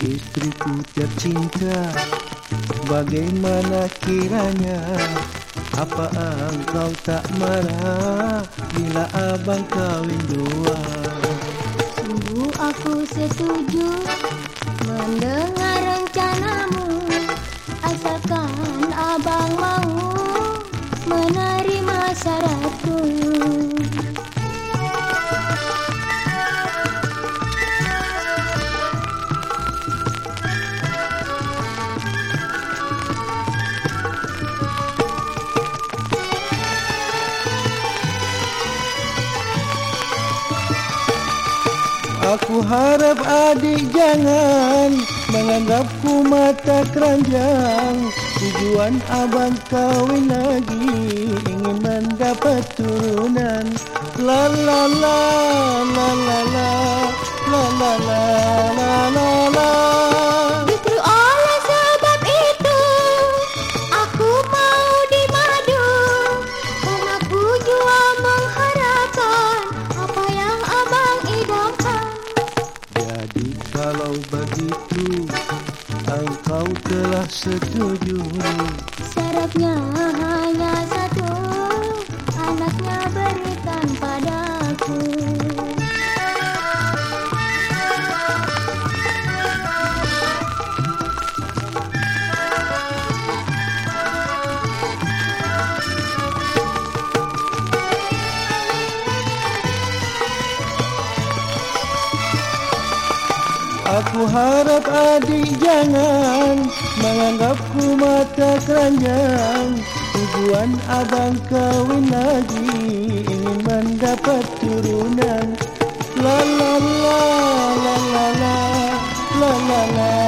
Istriku tercinta Bagaimana kiranya? Apa engkau tak marah Bila abang kawin dua? Sungguh aku setuju Mendengar rencanamu. Asalkan abang mau Menerima syaratku Aku harap adik jangan menganggapku mata keranjang. Tujuan abang kawin lagi ingin mendapat turunan. La la la la la kalau begitu engkau telah setuju. Syaratnya hanya satu Anaknya berikan Aku harap adik jangan menganggapku mata keranjang. Tujuan abang kawin lagi ingin mendapat turunan. La la la la la la la la la la.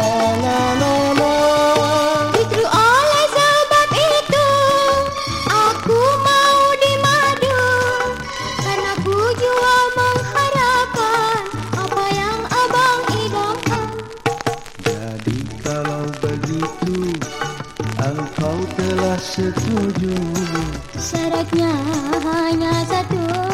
kau telah setuju. Syaratnya hanya satu.